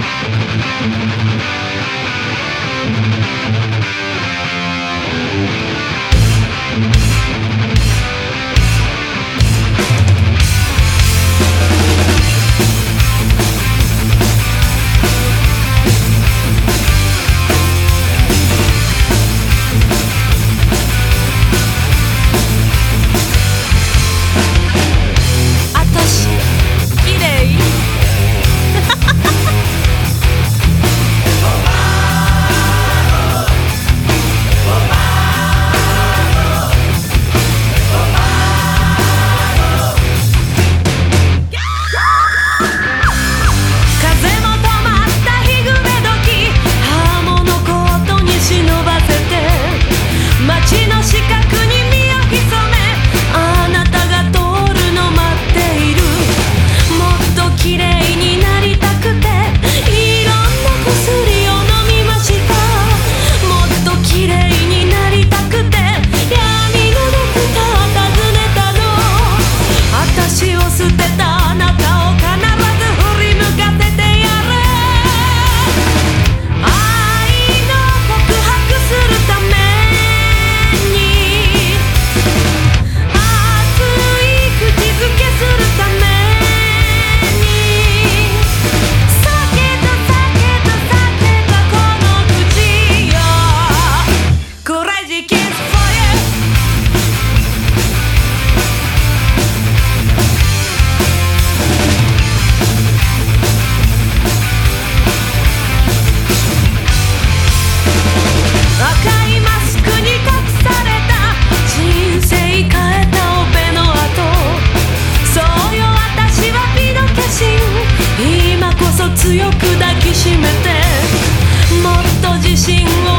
Música しめてもっと自信を